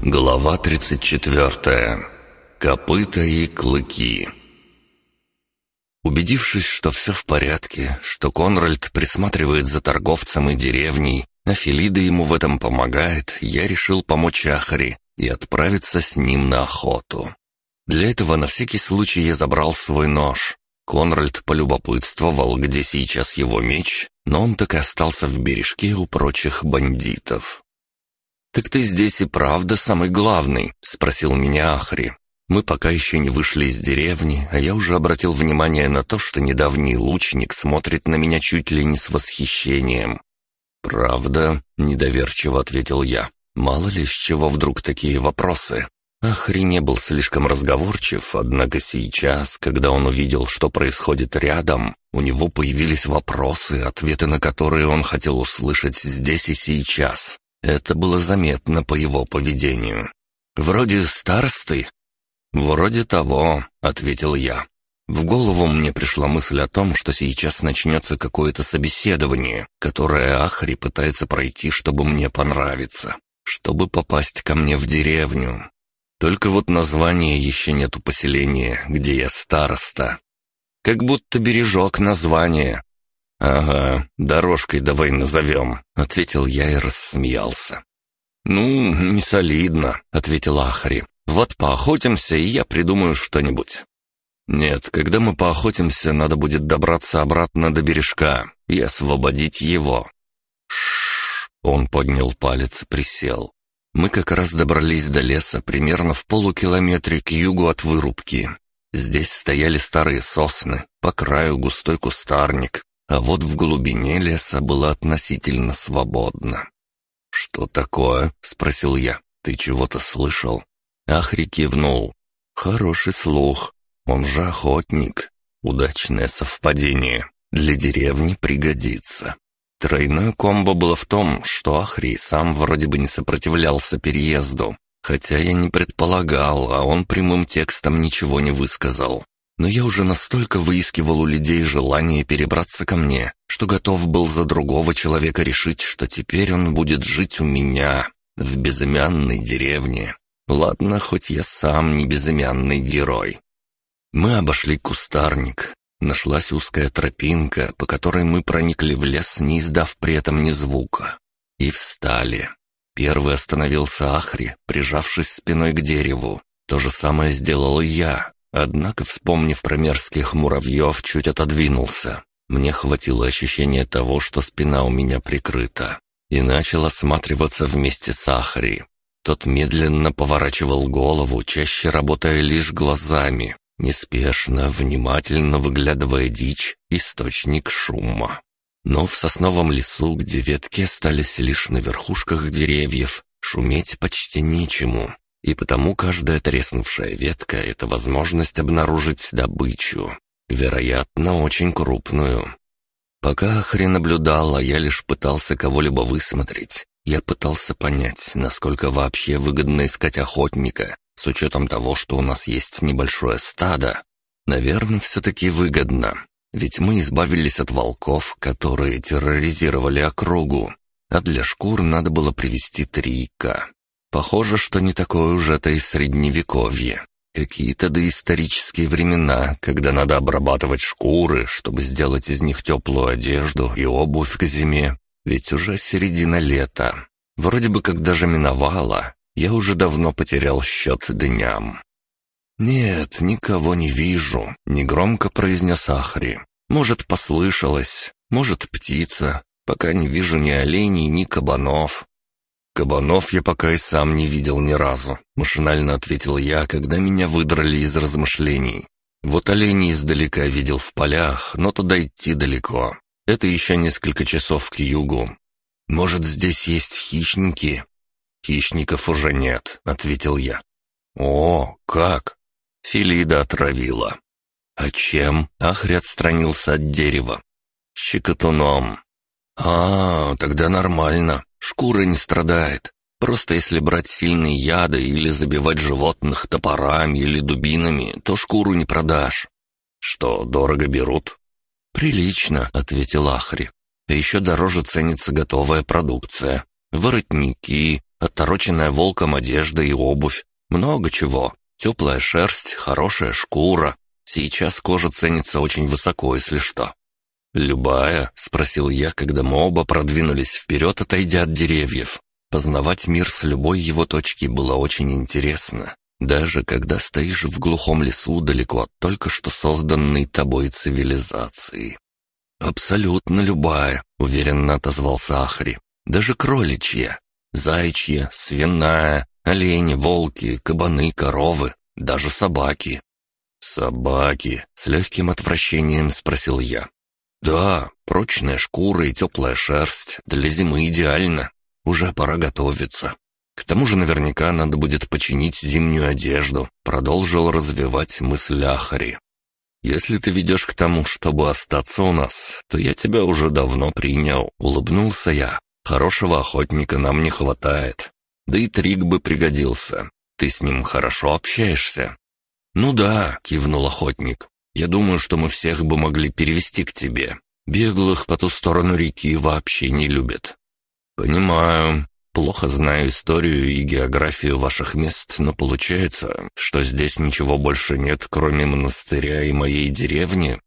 Глава 34. Копыта и клыки. Убедившись, что все в порядке, что Конральд присматривает за торговцем и деревней, а Филида ему в этом помогает, я решил помочь Ахари и отправиться с ним на охоту. Для этого на всякий случай я забрал свой нож. Конральд полюбопытствовал, где сейчас его меч, но он так и остался в бережке у прочих бандитов. «Так ты здесь и правда самый главный?» — спросил меня Ахри. Мы пока еще не вышли из деревни, а я уже обратил внимание на то, что недавний лучник смотрит на меня чуть ли не с восхищением. «Правда?» — недоверчиво ответил я. «Мало ли с чего вдруг такие вопросы?» Ахри не был слишком разговорчив, однако сейчас, когда он увидел, что происходит рядом, у него появились вопросы, ответы на которые он хотел услышать здесь и сейчас. Это было заметно по его поведению. «Вроде старосты?» «Вроде того», — ответил я. В голову мне пришла мысль о том, что сейчас начнется какое-то собеседование, которое Ахри пытается пройти, чтобы мне понравиться, чтобы попасть ко мне в деревню. Только вот названия еще нету поселения, где я староста. Как будто бережок названия. «Ага, дорожкой давай назовем», — ответил я и рассмеялся. «Ну, не солидно», — ответил Ахари. «Вот поохотимся, и я придумаю что-нибудь». «Нет, когда мы поохотимся, надо будет добраться обратно до бережка и освободить его». Шш, он поднял палец и присел. Мы как раз добрались до леса примерно в полукилометре к югу от вырубки. Здесь стояли старые сосны, по краю густой кустарник, а вот в глубине леса было относительно свободно. «Что такое?» — спросил я. «Ты чего-то слышал?» Ахри кивнул. «Хороший слух. Он же охотник. Удачное совпадение. Для деревни пригодится». Тройное комбо было в том, что Ахри сам вроде бы не сопротивлялся переезду, хотя я не предполагал, а он прямым текстом ничего не высказал. Но я уже настолько выискивал у людей желание перебраться ко мне, что готов был за другого человека решить, что теперь он будет жить у меня, в безымянной деревне. Ладно, хоть я сам не безымянный герой. Мы обошли кустарник. Нашлась узкая тропинка, по которой мы проникли в лес, не издав при этом ни звука. И встали. Первый остановился Ахри, прижавшись спиной к дереву. То же самое сделал и я, Однако, вспомнив про мерзких муравьев, чуть отодвинулся. Мне хватило ощущения того, что спина у меня прикрыта. И начал осматриваться вместе с Ахри. Тот медленно поворачивал голову, чаще работая лишь глазами, неспешно, внимательно выглядывая дичь, источник шума. Но в сосновом лесу, где ветки остались лишь на верхушках деревьев, шуметь почти нечему и потому каждая треснувшая ветка — это возможность обнаружить добычу, вероятно, очень крупную. Пока Ахри наблюдал, а я лишь пытался кого-либо высмотреть, я пытался понять, насколько вообще выгодно искать охотника, с учетом того, что у нас есть небольшое стадо. Наверное, все-таки выгодно, ведь мы избавились от волков, которые терроризировали округу, а для шкур надо было привести трика. Похоже, что не такое уж это и средневековье. Какие-то доисторические времена, когда надо обрабатывать шкуры, чтобы сделать из них теплую одежду и обувь к зиме. Ведь уже середина лета. Вроде бы как даже миновало. Я уже давно потерял счет дням. «Нет, никого не вижу», — негромко произнес Ахри. «Может, послышалось, может, птица. Пока не вижу ни оленей, ни кабанов. «Кабанов я пока и сам не видел ни разу», — машинально ответил я, когда меня выдрали из размышлений. «Вот оленей издалека видел в полях, но туда идти далеко. Это еще несколько часов к югу. Может, здесь есть хищники?» «Хищников уже нет», — ответил я. «О, как?» Филида отравила. «А чем?» — Ахри отстранился от дерева. «Щекотуном». «А, тогда нормально. Шкура не страдает. Просто если брать сильные яды или забивать животных топорами или дубинами, то шкуру не продашь. Что, дорого берут? Прилично, ответил Ахри. А еще дороже ценится готовая продукция. Воротники, отороченная волком одежда и обувь. Много чего. Теплая шерсть, хорошая шкура. Сейчас кожа ценится очень высоко, если что. «Любая?» — спросил я, когда мы оба продвинулись вперед, отойдя от деревьев. Познавать мир с любой его точки было очень интересно, даже когда стоишь в глухом лесу далеко от только что созданной тобой цивилизации. «Абсолютно любая», — уверенно отозвался Ахри. «Даже кроличья, зайчья, свиная, олени, волки, кабаны, коровы, даже собаки». «Собаки?» — с легким отвращением спросил я. «Да, прочная шкура и теплая шерсть. Для зимы идеально. Уже пора готовиться. К тому же наверняка надо будет починить зимнюю одежду», — продолжил развивать мысль Ахари. «Если ты ведешь к тому, чтобы остаться у нас, то я тебя уже давно принял», — улыбнулся я. «Хорошего охотника нам не хватает. Да и Трик бы пригодился. Ты с ним хорошо общаешься». «Ну да», — кивнул охотник. Я думаю, что мы всех бы могли перевести к тебе. Беглых по ту сторону реки вообще не любят». «Понимаю. Плохо знаю историю и географию ваших мест, но получается, что здесь ничего больше нет, кроме монастыря и моей деревни».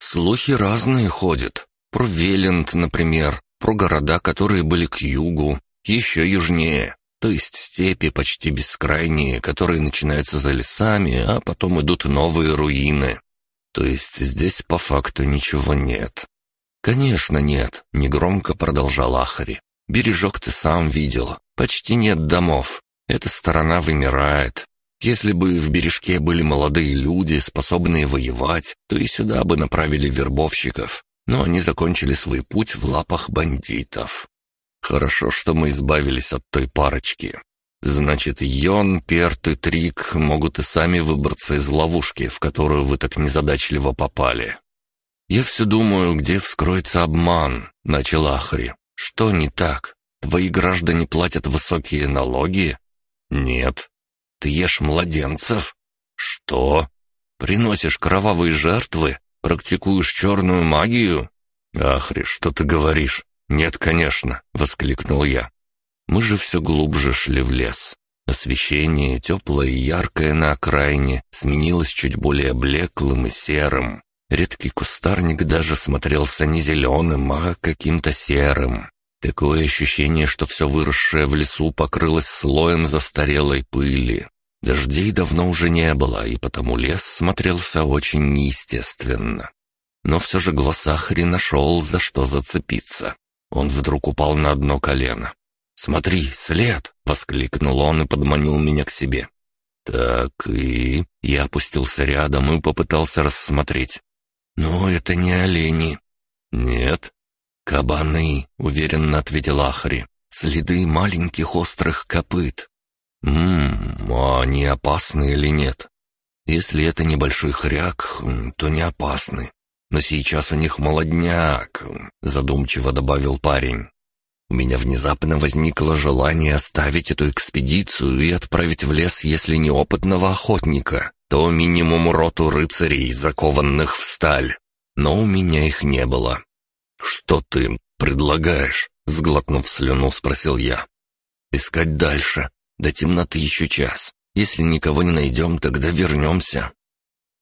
«Слухи разные ходят. Про Велент, например, про города, которые были к югу, еще южнее. То есть степи почти бескрайние, которые начинаются за лесами, а потом идут новые руины. То есть здесь по факту ничего нет. Конечно нет, негромко продолжал Ахари. Бережок ты сам видел. Почти нет домов. Эта сторона вымирает. Если бы в бережке были молодые люди, способные воевать, то и сюда бы направили вербовщиков. Но они закончили свой путь в лапах бандитов. Хорошо, что мы избавились от той парочки. Значит, Йон, Перт и Трик могут и сами выбраться из ловушки, в которую вы так незадачливо попали. Я все думаю, где вскроется обман, начал Ахри. Что не так? Твои граждане платят высокие налоги? Нет. Ты ешь младенцев? Что? Приносишь кровавые жертвы? Практикуешь черную магию? Ахри, что ты говоришь? Нет, конечно, воскликнул я. Мы же все глубже шли в лес. Освещение, теплое и яркое на окраине, сменилось чуть более блеклым и серым. Редкий кустарник даже смотрелся не зеленым, а каким-то серым. Такое ощущение, что все выросшее в лесу покрылось слоем застарелой пыли. Дождей давно уже не было, и потому лес смотрелся очень неестественно. Но все же глаз Ахри нашел, за что зацепиться. Он вдруг упал на одно колено. «Смотри, след!» — воскликнул он и подманил меня к себе. «Так и...» Я опустился рядом и попытался рассмотреть. «Но это не олени». «Нет». «Кабаны», — уверенно ответил Ахри. «Следы маленьких острых копыт». «Ммм, а они опасны или нет?» «Если это небольшой хряк, то не опасны. Но сейчас у них молодняк», — задумчиво добавил парень. У меня внезапно возникло желание оставить эту экспедицию и отправить в лес, если не опытного охотника, то минимум роту рыцарей, закованных в сталь. Но у меня их не было. «Что ты предлагаешь?» — сглотнув слюну, спросил я. «Искать дальше. До темноты еще час. Если никого не найдем, тогда вернемся».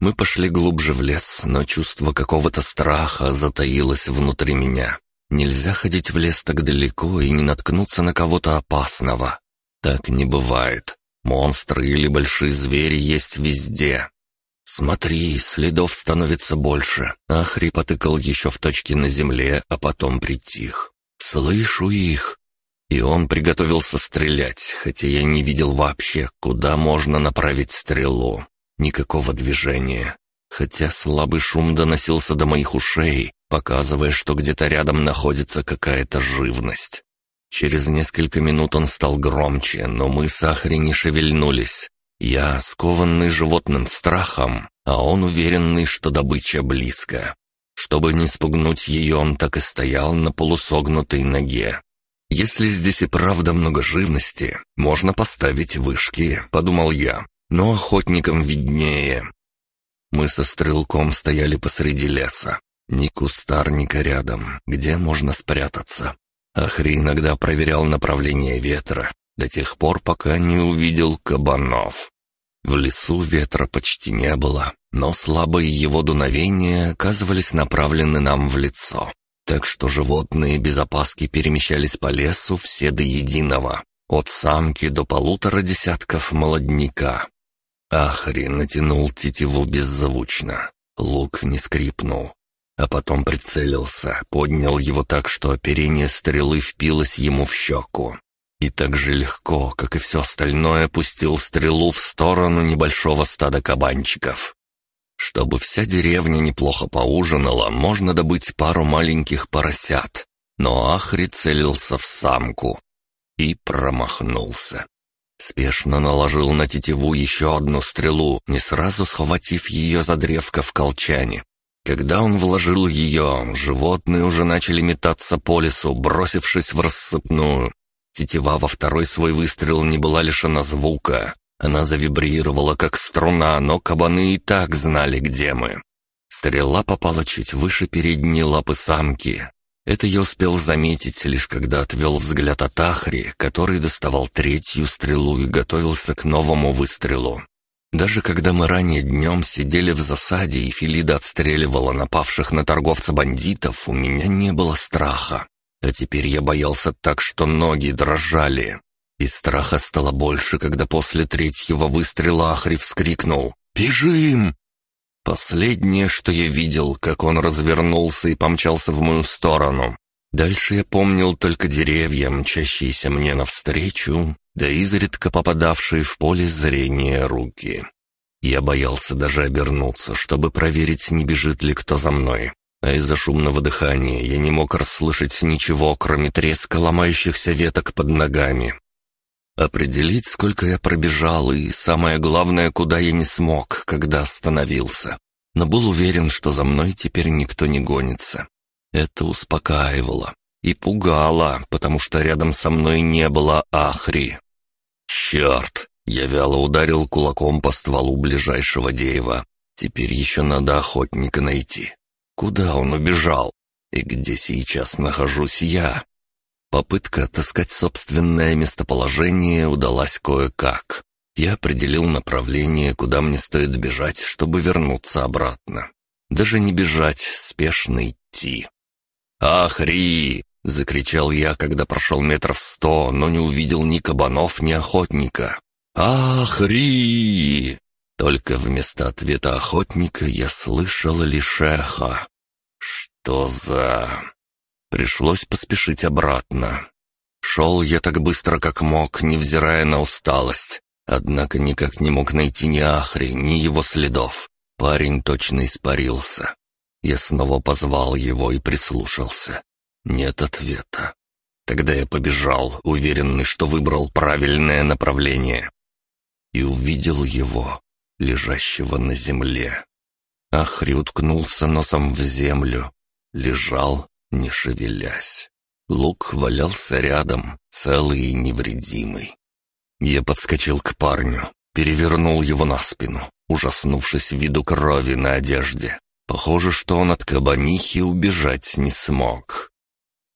Мы пошли глубже в лес, но чувство какого-то страха затаилось внутри меня. Нельзя ходить в лес так далеко и не наткнуться на кого-то опасного. Так не бывает. Монстры или большие звери есть везде. «Смотри, следов становится больше». Ахри потыкал еще в точке на земле, а потом притих. «Слышу их». И он приготовился стрелять, хотя я не видел вообще, куда можно направить стрелу. Никакого движения. Хотя слабый шум доносился до моих ушей, показывая, что где-то рядом находится какая-то живность. Через несколько минут он стал громче, но мы с Ахри не шевельнулись. Я, скованный животным страхом, а он уверенный, что добыча близко. Чтобы не спугнуть ее, он так и стоял на полусогнутой ноге. «Если здесь и правда много живности, можно поставить вышки», — подумал я. «Но охотникам виднее». Мы со стрелком стояли посреди леса. Ни кустарника рядом, где можно спрятаться. Ахри иногда проверял направление ветра. до тех пор, пока не увидел кабанов. В лесу ветра почти не было, но слабые его дуновения оказывались направлены нам в лицо. Так что животные без опаски перемещались по лесу все до единого, от самки до полутора десятков молодняка. Ахри натянул тетиву беззвучно. Лук не скрипнул. А потом прицелился, поднял его так, что оперение стрелы впилось ему в щеку. И так же легко, как и все остальное, пустил стрелу в сторону небольшого стада кабанчиков. Чтобы вся деревня неплохо поужинала, можно добыть пару маленьких поросят. Но Ахри целился в самку. И промахнулся. Спешно наложил на тетиву еще одну стрелу, не сразу схватив ее за древко в колчане. Когда он вложил ее, животные уже начали метаться по лесу, бросившись в рассыпную. Тетива во второй свой выстрел не была лишена звука. Она завибрировала, как струна, но кабаны и так знали, где мы. Стрела попала чуть выше передней лапы самки. Это я успел заметить, лишь когда отвел взгляд от Ахри, который доставал третью стрелу и готовился к новому выстрелу. Даже когда мы ранее днем сидели в засаде и Филида отстреливала напавших на торговца бандитов, у меня не было страха. А теперь я боялся так, что ноги дрожали. И страха стало больше, когда после третьего выстрела Ахри вскрикнул «Бежим!». Последнее, что я видел, как он развернулся и помчался в мою сторону. Дальше я помнил только деревья, мчащиеся мне навстречу, да изредка попадавшие в поле зрения руки. Я боялся даже обернуться, чтобы проверить, не бежит ли кто за мной. А из-за шумного дыхания я не мог расслышать ничего, кроме треска ломающихся веток под ногами. Определить, сколько я пробежал, и самое главное, куда я не смог, когда остановился. Но был уверен, что за мной теперь никто не гонится. Это успокаивало и пугало, потому что рядом со мной не было Ахри. «Черт!» — я вяло ударил кулаком по стволу ближайшего дерева. «Теперь еще надо охотника найти. Куда он убежал? И где сейчас нахожусь я?» Попытка отыскать собственное местоположение удалась кое-как. Я определил направление, куда мне стоит бежать, чтобы вернуться обратно. Даже не бежать, спешно идти. «Ахри!» — закричал я, когда прошел метров сто, но не увидел ни кабанов, ни охотника. «Ахри!» Только вместо ответа охотника я слышал лишь эхо. «Что за...» Пришлось поспешить обратно. Шел я так быстро, как мог, невзирая на усталость. Однако никак не мог найти ни Ахри, ни его следов. Парень точно испарился. Я снова позвал его и прислушался. Нет ответа. Тогда я побежал, уверенный, что выбрал правильное направление. И увидел его, лежащего на земле. Ахри уткнулся носом в землю, лежал не шевелясь. Лук валялся рядом, целый и невредимый. Я подскочил к парню, перевернул его на спину, ужаснувшись виду крови на одежде. Похоже, что он от кабанихи убежать не смог.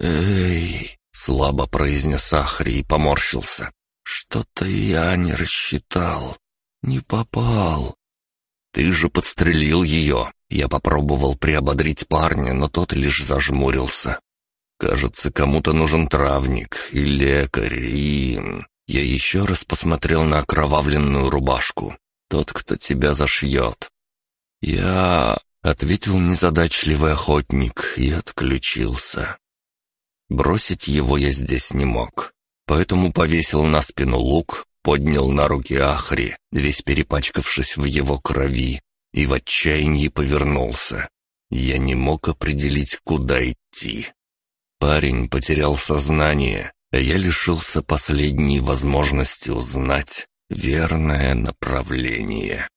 «Эй!» — слабо произнес Ахри и поморщился. «Что-то я не рассчитал. Не попал». «Ты же подстрелил ее!» Я попробовал приободрить парня, но тот лишь зажмурился. «Кажется, кому-то нужен травник и лекарь, и...» Я еще раз посмотрел на окровавленную рубашку. «Тот, кто тебя зашьет». «Я...» — ответил незадачливый охотник и отключился. Бросить его я здесь не мог, поэтому повесил на спину лук, поднял на руки Ахри, весь перепачкавшись в его крови, и в отчаянии повернулся. Я не мог определить, куда идти. Парень потерял сознание, а я лишился последней возможности узнать верное направление.